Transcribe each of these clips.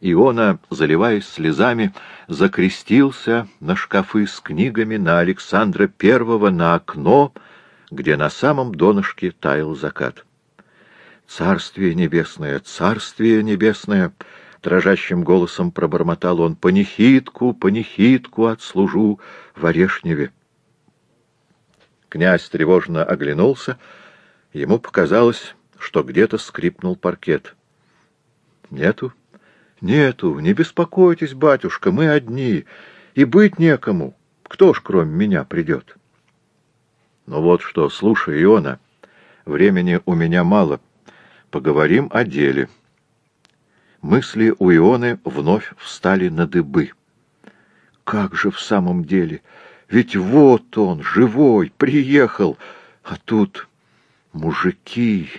Иона, заливаясь слезами, закрестился на шкафы с книгами на Александра Первого, на окно, где на самом донышке таял закат. «Царствие небесное, царствие небесное!» — дрожащим голосом пробормотал он. «Панихидку, панихидку отслужу в Орешневе!» Князь тревожно оглянулся. Ему показалось, что где-то скрипнул паркет. «Нету? Нету. Не беспокойтесь, батюшка, мы одни. И быть некому. Кто ж кроме меня придет?» «Ну вот что, слушай, Иона, времени у меня мало. Поговорим о деле». Мысли у Ионы вновь встали на дыбы. «Как же в самом деле? Ведь вот он, живой, приехал, а тут мужики,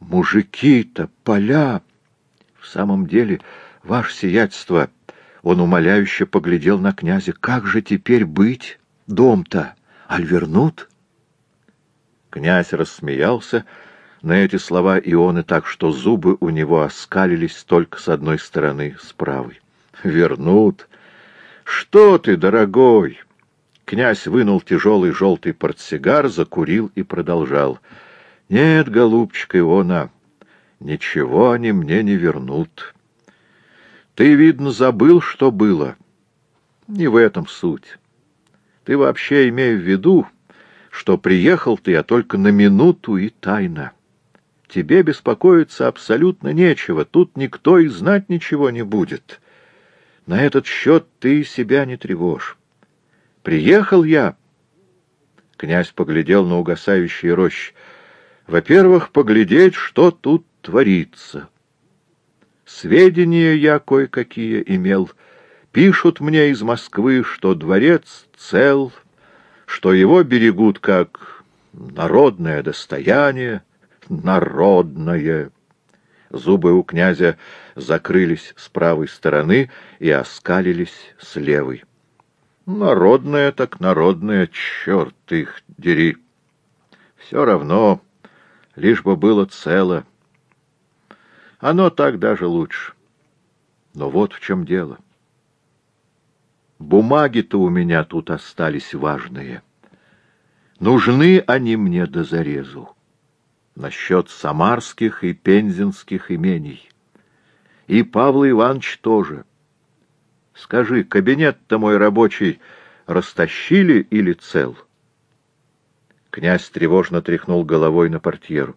мужики-то, поля. В самом деле, ваше сиятельство, он умоляюще поглядел на князя, как же теперь быть, дом-то, аль вернут?» Князь рассмеялся на эти слова Ионы так, что зубы у него оскалились только с одной стороны, с правой. «Вернут! Что ты, дорогой!» Князь вынул тяжелый желтый портсигар, закурил и продолжал. «Нет, голубчик Иона, ничего они мне не вернут. Ты, видно, забыл, что было. Не в этом суть. Ты вообще имей в виду, что приехал ты, а только на минуту и тайно. Тебе беспокоиться абсолютно нечего, тут никто и знать ничего не будет. На этот счет ты себя не тревожь. Приехал я. Князь поглядел на угасающие рощи. Во-первых, поглядеть, что тут творится. Сведения я кое-какие имел. Пишут мне из Москвы, что дворец цел, что его берегут как народное достояние, народное. Зубы у князя закрылись с правой стороны и оскалились с левой. Народное так народное, черт их дери. Все равно, лишь бы было цело. Оно так даже лучше. Но вот в чем дело. Бумаги-то у меня тут остались важные. Нужны они мне до зарезу. Насчет самарских и пензенских имений. И Павла Иванович тоже. Скажи, кабинет-то мой рабочий растащили или цел? Князь тревожно тряхнул головой на портьеру.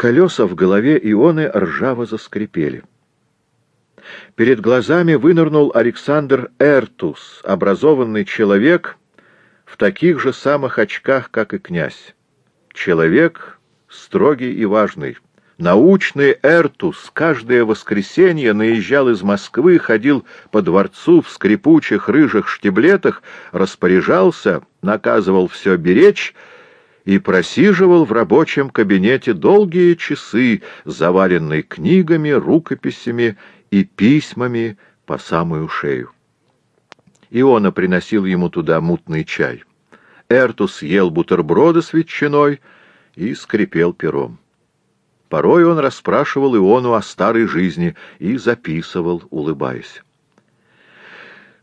Колеса в голове Ионы ржаво заскрипели. Перед глазами вынырнул Александр Эртус, образованный человек в таких же самых очках, как и князь. Человек строгий и важный. Научный Эртус каждое воскресенье наезжал из Москвы, ходил по дворцу в скрипучих рыжих штиблетах, распоряжался, наказывал все беречь и просиживал в рабочем кабинете долгие часы, заваленные книгами, рукописями и письмами по самую шею. Иона приносил ему туда мутный чай. Эртус ел бутерброды с ветчиной и скрипел пером. Порой он расспрашивал Иону о старой жизни и записывал, улыбаясь.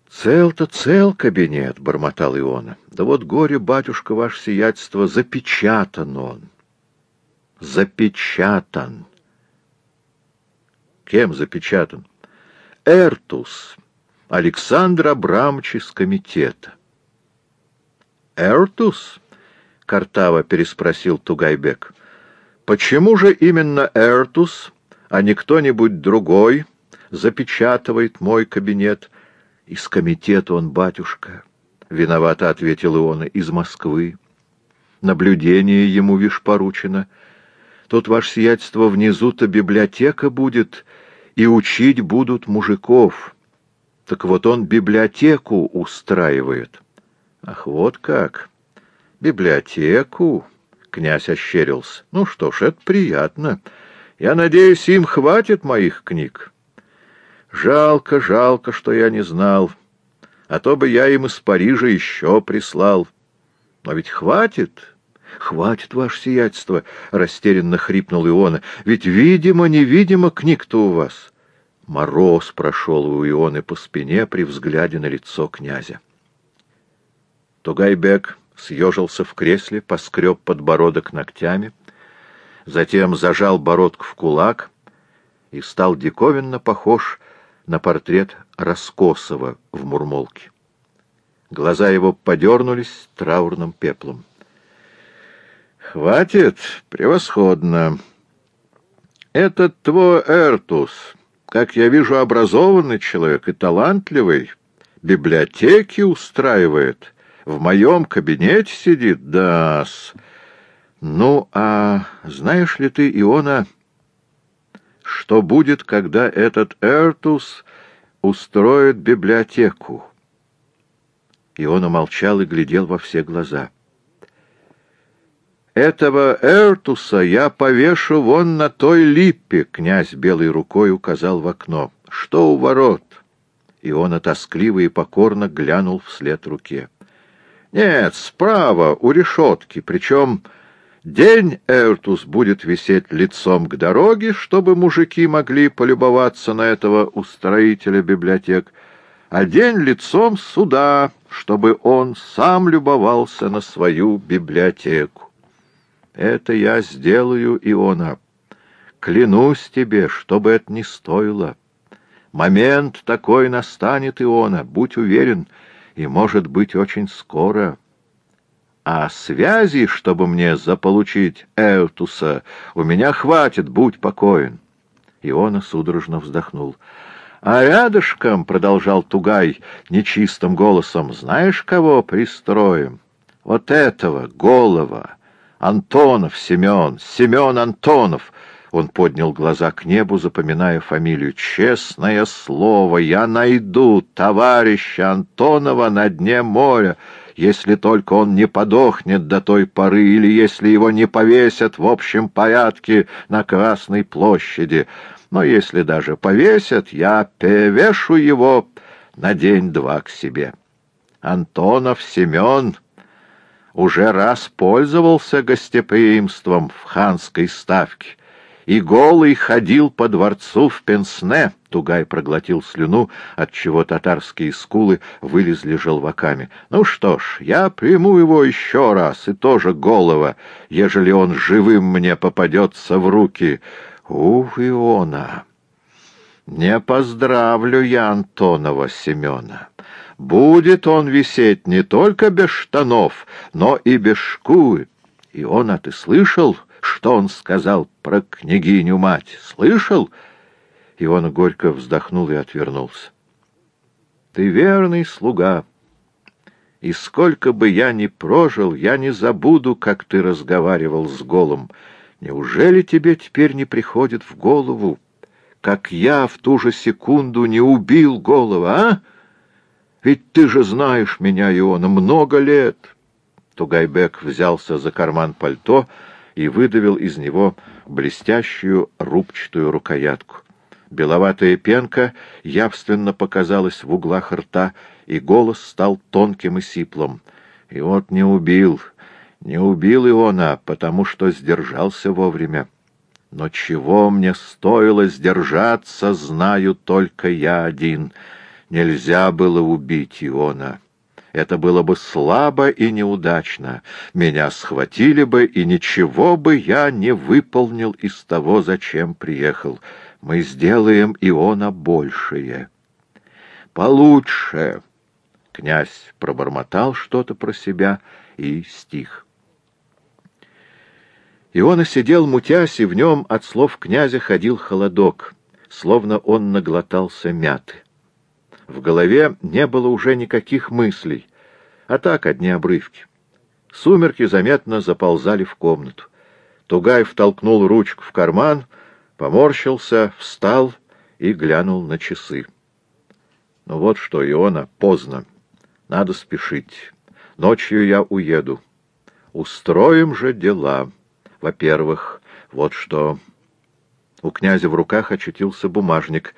«Цел-то цел кабинет», — бормотал Иона. «Да вот горе, батюшка, ваше сиятельство, запечатан он». «Запечатан». Кем запечатан? Эртус, Александр Абрамович из комитета. Эртус? Картава переспросил Тугайбек. Почему же именно Эртус, а не кто-нибудь другой, запечатывает мой кабинет? Из комитета он, батюшка, — виновато ответил Иона, — из Москвы. Наблюдение ему, вишь, поручено. Тут, ваше сиятельство, внизу-то библиотека будет, и учить будут мужиков. Так вот он библиотеку устраивает. Ах, вот как! Библиотеку! Князь ощерился. Ну что ж, это приятно. Я надеюсь, им хватит моих книг. Жалко, жалко, что я не знал. А то бы я им из Парижа еще прислал. Но ведь хватит... «Хватит, ваше сиятельство!» — растерянно хрипнул Иона. «Ведь, видимо, невидимо книг-то у вас. Мороз прошел у Ионы по спине при взгляде на лицо князя. Тугайбек съежился в кресле, поскреб подбородок ногтями, затем зажал бородку в кулак и стал диковинно похож на портрет Раскосова в Мурмолке. Глаза его подернулись траурным пеплом. «Хватит? Превосходно. Этот твой Эртус, как я вижу, образованный человек и талантливый, библиотеки устраивает, в моем кабинете сидит, да -с. Ну, а знаешь ли ты, Иона, что будет, когда этот Эртус устроит библиотеку?» Иона молчал и глядел во все глаза. «Этого Эртуса я повешу вон на той липе», — князь белой рукой указал в окно. «Что у ворот?» Иона тоскливо и покорно глянул вслед руке. «Нет, справа, у решетки, причем день Эртус будет висеть лицом к дороге, чтобы мужики могли полюбоваться на этого устроителя библиотек, а день лицом сюда, чтобы он сам любовался на свою библиотеку. Это я сделаю, Иона. Клянусь тебе, что бы это ни стоило. Момент такой настанет, Иона, будь уверен, и, может быть, очень скоро. А связи, чтобы мне заполучить Эутуса, у меня хватит, будь покоен. Иона судорожно вздохнул. А рядышком, — продолжал Тугай нечистым голосом, — знаешь, кого пристроим? Вот этого, голова, Антонов Семен, Семен Антонов. Он поднял глаза к небу, запоминая фамилию. Честное слово, я найду товарища Антонова на дне моря, если только он не подохнет до той поры, или если его не повесят в общем порядке на Красной площади но если даже повесят, я перевешу его на день-два к себе. Антонов Семен уже раз пользовался гостеприимством в ханской ставке и голый ходил по дворцу в Пенсне. Тугай проглотил слюну, отчего татарские скулы вылезли желваками. Ну что ж, я приму его еще раз, и тоже голого, ежели он живым мне попадется в руки. Ух, Иона! Не поздравлю я Антонова Семена. Будет он висеть не только без штанов, но и без шкуры. Иона, ты слышал, что он сказал про княгиню-мать? Слышал? Иона горько вздохнул и отвернулся. Ты верный слуга, и сколько бы я ни прожил, я не забуду, как ты разговаривал с голым. Неужели тебе теперь не приходит в голову, как я в ту же секунду не убил голова, а? Ведь ты же знаешь меня, Иона, много лет. Тугайбек взялся за карман пальто и выдавил из него блестящую рубчатую рукоятку. Беловатая пенка явственно показалась в углах рта, и голос стал тонким и сиплым. И вот не убил, не убил Иона, потому что сдержался вовремя. Но чего мне стоило сдержаться, знаю только я один. Нельзя было убить Иона. Это было бы слабо и неудачно. Меня схватили бы, и ничего бы я не выполнил из того, зачем приехал. Мы сделаем Иона большее. Получше. Князь пробормотал что-то про себя и стих. Иона сидел, мутясь, и в нем от слов князя ходил холодок, словно он наглотался мяты. В голове не было уже никаких мыслей, а так одни обрывки. Сумерки заметно заползали в комнату. Тугаев толкнул ручку в карман, поморщился, встал и глянул на часы. Ну вот что, Иона, поздно. Надо спешить. Ночью я уеду. Устроим же дела. Во-первых, вот что... У князя в руках очутился бумажник.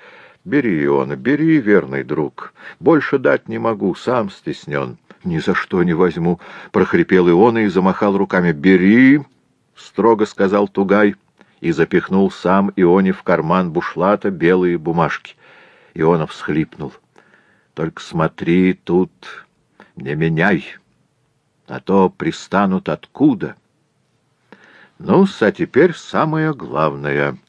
«Бери, Иона, бери, верный друг. Больше дать не могу, сам стеснен». «Ни за что не возьму», — прохрипел Иона и замахал руками. «Бери», — строго сказал Тугай, и запихнул сам Ионе в карман бушлата белые бумажки. Иона всхлипнул. «Только смотри, тут не меняй, а то пристанут откуда». ну а теперь самое главное —